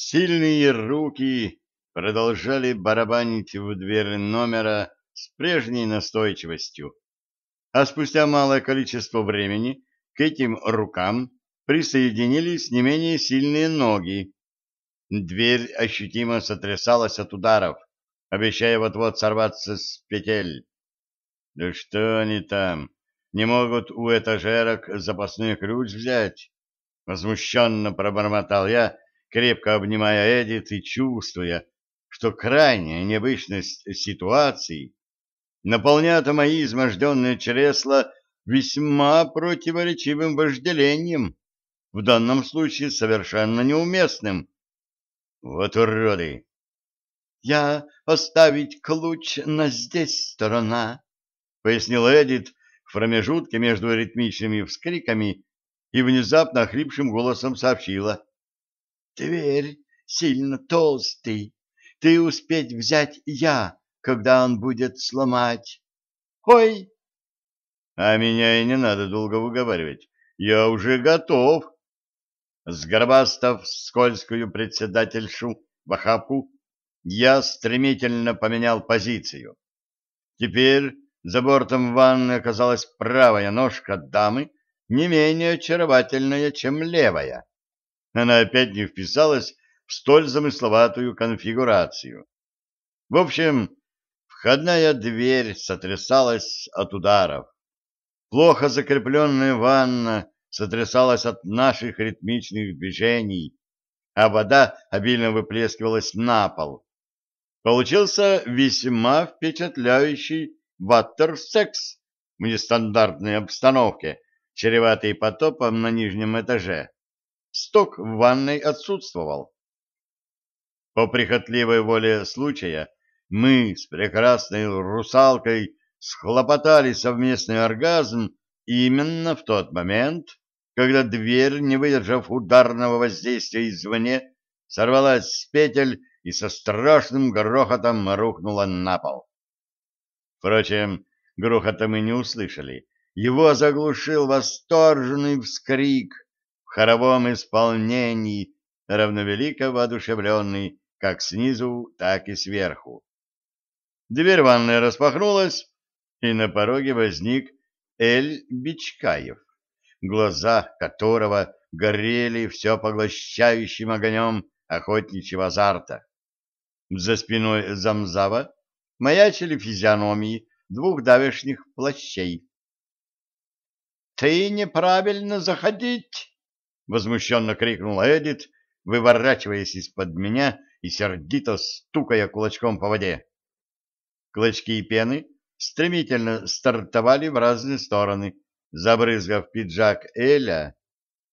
Сильные руки продолжали барабанить в дверь номера с прежней настойчивостью, а спустя малое количество времени к этим рукам присоединились не менее сильные ноги. Дверь ощутимо сотрясалась от ударов, обещая вот-вот сорваться с петель. Да что они там? Не могут у этажерок запасной ключ взять? Возмущенно пробормотал я, крепко обнимая Эдит и чувствуя, что крайняя необычность ситуации наполняет мои изможденные чресла весьма противоречивым вожделением, в данном случае совершенно неуместным. Вот уроды! «Я оставить ключ на здесь сторона», — пояснил Эдит в промежутке между ритмичными вскриками и внезапно охрипшим голосом сообщила. Дверь сильно толстый. Ты успеть взять я, когда он будет сломать. Ой! А меня и не надо долго выговаривать. Я уже готов. Сгробастав скользкую председательшу в охапку, я стремительно поменял позицию. Теперь за бортом ванны оказалась правая ножка дамы, не менее очаровательная, чем левая она опять не вписалась в столь замысловатую конфигурацию. В общем, входная дверь сотрясалась от ударов. Плохо закрепленная ванна сотрясалась от наших ритмичных движений, а вода обильно выплескивалась на пол. Получился весьма впечатляющий ваттерсекс в нестандартной обстановке, чреватый потопом на нижнем этаже. Сток в ванной отсутствовал. По прихотливой воле случая мы с прекрасной русалкой схлопотали совместный оргазм именно в тот момент, когда дверь, не выдержав ударного воздействия извне, сорвалась с петель и со страшным грохотом рухнула на пол. Впрочем, грохота мы не услышали. Его заглушил восторженный вскрик — в хоровом исполнении, равновелико воодушевленный как снизу, так и сверху. Дверь ванной распахнулась, и на пороге возник Эль Бичкаев, глаза которого горели все поглощающим огнем охотничьего азарта. За спиной Замзава маячили физиономии двух давешних плащей. — Ты неправильно заходить! Возмущенно крикнула Эдит, выворачиваясь из-под меня и сердито стукая кулачком по воде. Клочки пены стремительно стартовали в разные стороны, забрызгав пиджак Эля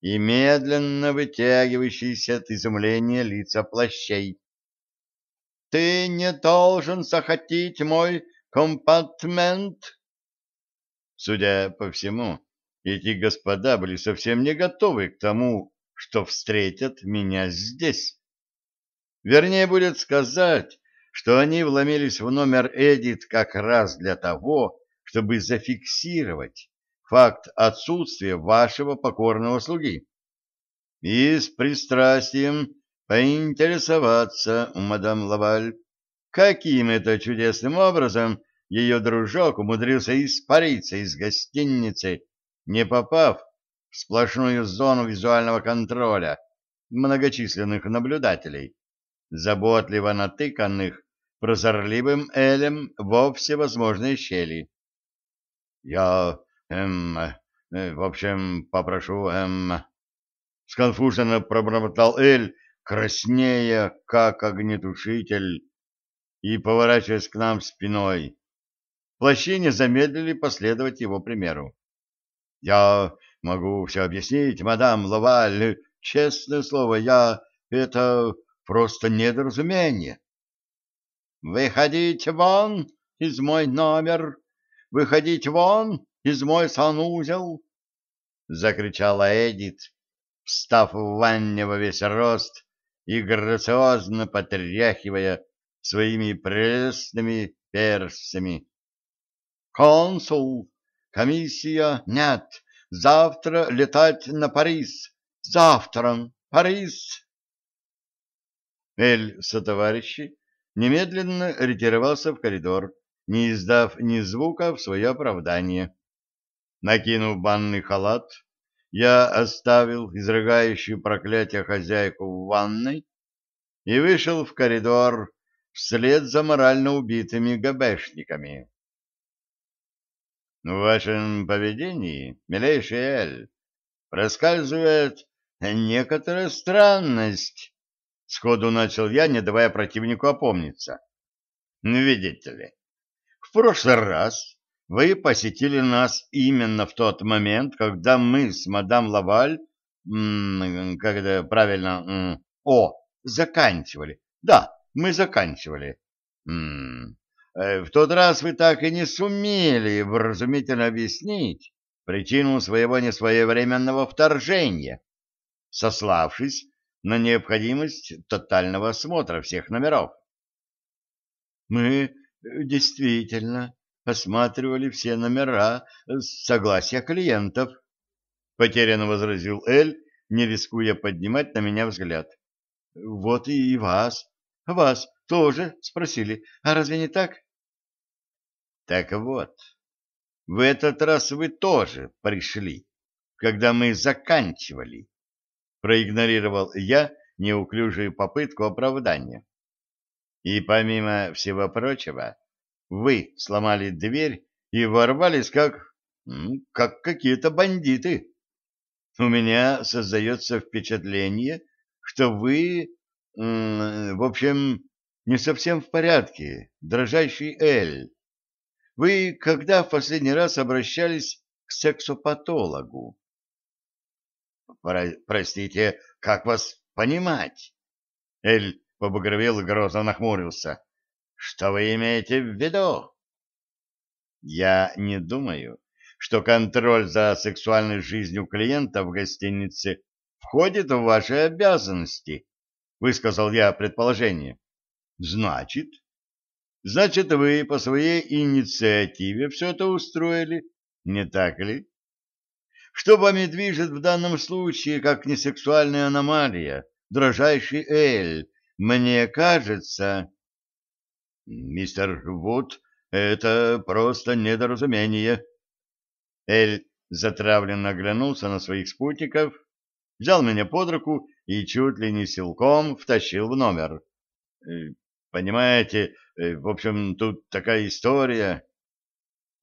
и медленно вытягивающиеся от изумления лица плащей. «Ты не должен захотеть мой компартмент!» Судя по всему, эти господа были совсем не готовы к тому, что встретят меня здесь. Вернее, будет сказать, что они вломились в номер Эдит как раз для того, чтобы зафиксировать факт отсутствия вашего покорного слуги и с пристрастием поинтересоваться у мадам Лаваль, каким это чудесным образом ее дружок умудрился испариться из гостиницы не попав в сплошную зону визуального контроля многочисленных наблюдателей, заботливо натыканных прозорливым Элем во всевозможные щели. «Я, эм, э, в общем, попрошу, эм...» Сконфуженно пробормотал Эль, краснея, как огнетушитель, и поворачиваясь к нам спиной. Плащи не замедлили последовать его примеру. Я могу все объяснить, мадам Лаваль. Честное слово, я... Это просто недоразумение. Выходите вон из мой номер! Выходите вон из мой санузел! Закричала Эдит, встав в ванне во весь рост и грациозно потряхивая своими прелестными персами. «Консул, Комиссия нет. Завтра летать на Париж. Завтра. Париж. Эль сотоварищи немедленно ретировался в коридор, не издав ни звука в свое оправдание. Накинув банный халат, я оставил изрыгающую проклятие хозяйку в ванной и вышел в коридор вслед за морально убитыми ГБшниками. В вашем поведении, милейший Эль, проскальзывает некоторая странность, сходу начал я, не давая противнику опомниться. Видите ли, в прошлый раз вы посетили нас именно в тот момент, когда мы с мадам Лаваль, когда правильно, о, заканчивали. Да, мы заканчивали. В тот раз вы так и не сумели вразумительно объяснить причину своего несвоевременного вторжения, сославшись на необходимость тотального осмотра всех номеров. Мы э, действительно осматривали все номера с согласия клиентов, потерянно возразил Эль, не рискуя поднимать на меня взгляд. Вот и вас, вас тоже спросили. А разве не так? Так вот, в этот раз вы тоже пришли, когда мы заканчивали. Проигнорировал я неуклюжую попытку оправдания. И помимо всего прочего, вы сломали дверь и ворвались как... как какие-то бандиты. У меня создается впечатление, что вы... в общем, не совсем в порядке, дрожащий Эль. Вы когда в последний раз обращались к сексопатологу? Про простите, как вас понимать? Эль побагровел и грозно нахмурился. Что вы имеете в виду? Я не думаю, что контроль за сексуальной жизнью клиента в гостинице входит в ваши обязанности, высказал я предположение. Значит? Значит, вы по своей инициативе все это устроили, не так ли? Что вами движет в данном случае, как не сексуальная аномалия, дрожайший Эль? Мне кажется... Мистер Вуд, это просто недоразумение. Эль затравленно оглянулся на своих спутников, взял меня под руку и чуть ли не силком втащил в номер. Понимаете, э, в общем, тут такая история.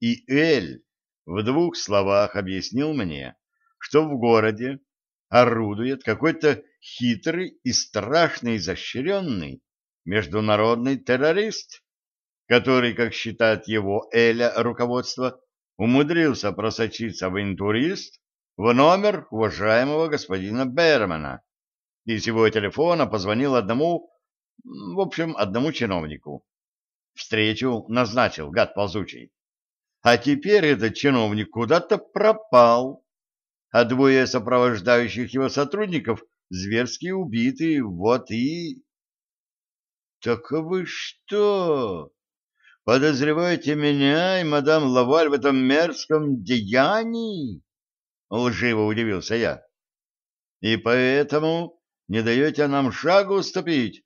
И Эль в двух словах объяснил мне, что в городе орудует какой-то хитрый и страшно изощренный международный террорист, который, как считает его Эля руководство, умудрился просочиться в интурист в номер уважаемого господина Бермана и с его телефона позвонил одному в общем, одному чиновнику. Встречу назначил, гад ползучий. А теперь этот чиновник куда-то пропал, а двое сопровождающих его сотрудников зверски убиты, вот и... — Так вы что, подозреваете меня и мадам Лаваль в этом мерзком деянии? — лживо удивился я. — И поэтому не даете нам шагу ступить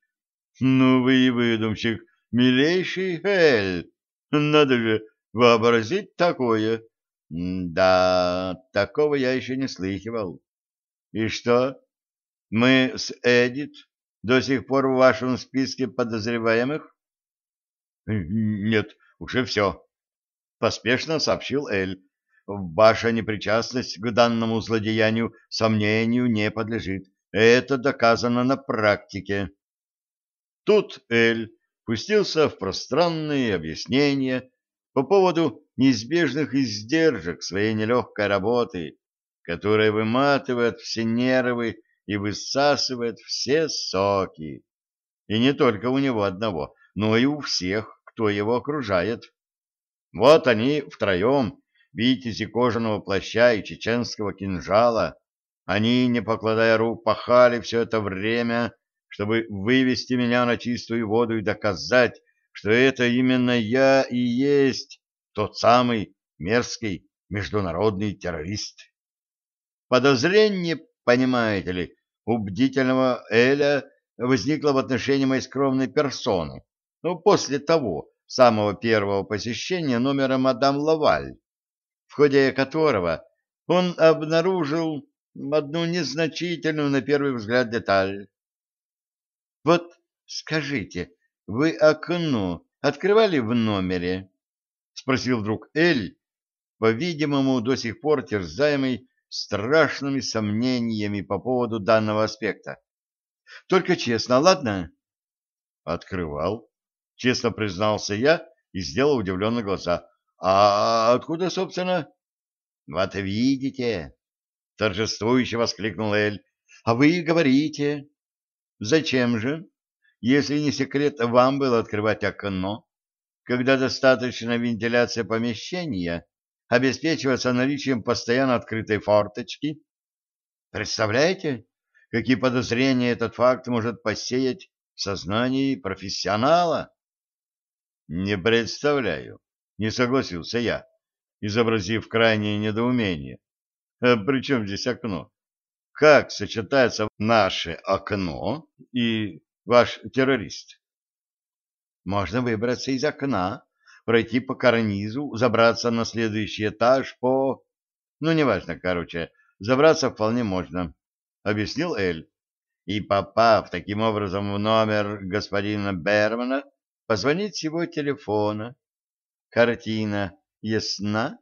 ну вы и выдумщик, милейший Эль. Надо же вообразить такое. Да, такого я еще не слыхивал. И что? Мы с Эдит до сих пор в вашем списке подозреваемых? Нет, уже все. Поспешно сообщил Эль. Ваша непричастность к данному злодеянию сомнению не подлежит. Это доказано на практике. Тут Эль пустился в пространные объяснения по поводу неизбежных издержек своей нелегкой работы, которая выматывает все нервы и высасывает все соки. И не только у него одного, но и у всех, кто его окружает. Вот они втроем, витязи кожаного плаща и чеченского кинжала, они, не покладая рук, пахали все это время, чтобы вывести меня на чистую воду и доказать, что это именно я и есть тот самый мерзкий международный террорист. Подозрение, понимаете ли, у бдительного Эля возникла в отношении моей скромной персоны, ну, после того самого первого посещения номера мадам Лаваль, в ходе которого он обнаружил одну незначительную на первый взгляд деталь. Вот скажите, вы окно открывали в номере? спросил вдруг Эль, по-видимому, до сих пор терзаемый страшными сомнениями по поводу данного аспекта. Только честно, ладно? Открывал, честно признался я и сделал удивленные глаза. А откуда, собственно? Вот видите, торжествующе воскликнул Эль. А вы говорите. Зачем же, если не секрет, вам было открывать окно, когда достаточно вентиляция помещения обеспечивается наличием постоянно открытой форточки? Представляете, какие подозрения этот факт может посеять в сознании профессионала? Не представляю, не согласился я, изобразив крайнее недоумение. А при чем здесь окно? Как сочетается наше окно и ваш террорист? Можно выбраться из окна, пройти по карнизу, забраться на следующий этаж по... Ну, неважно, короче, забраться вполне можно, — объяснил Эль. И, попав таким образом в номер господина Бермана, позвонить с его телефона. Картина ясна?